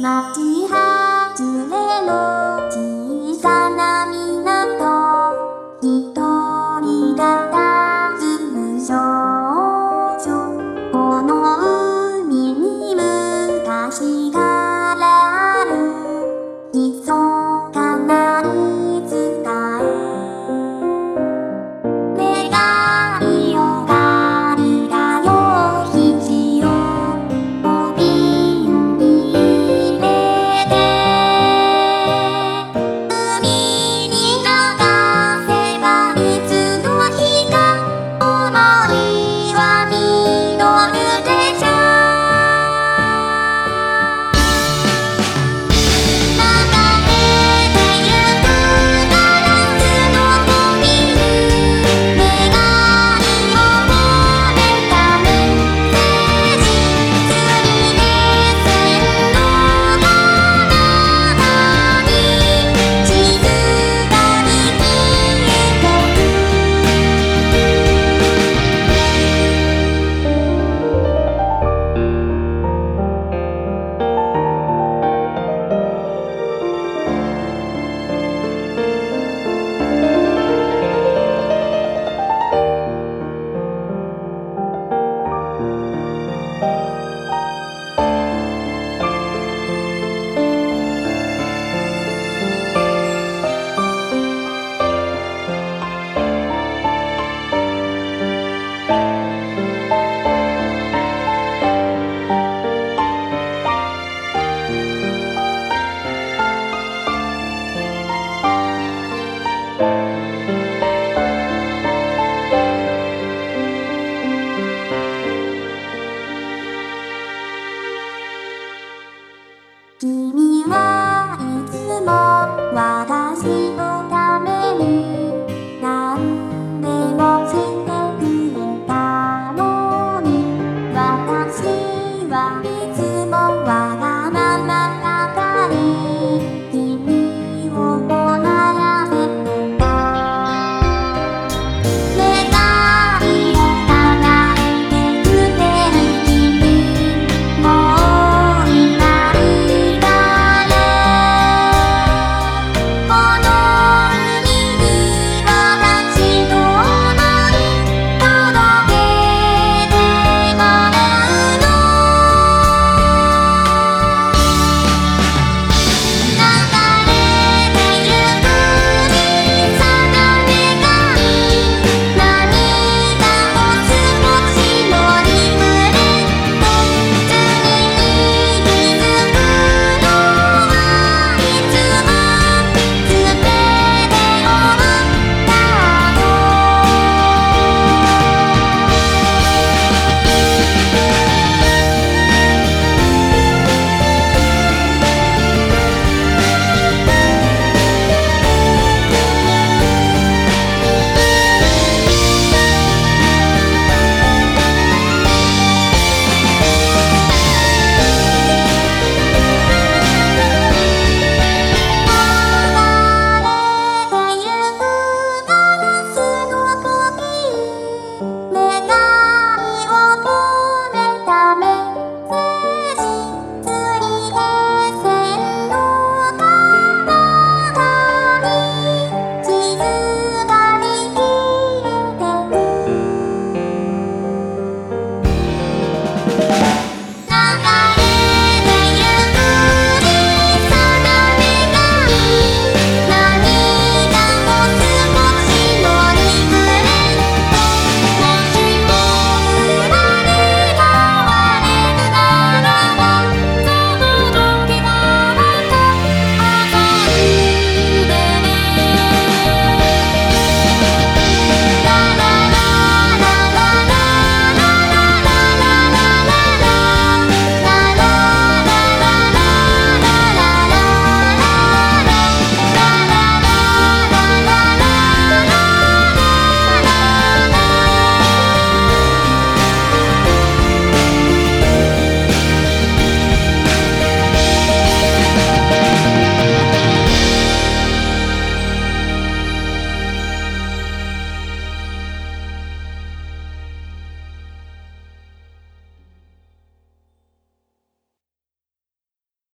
Mati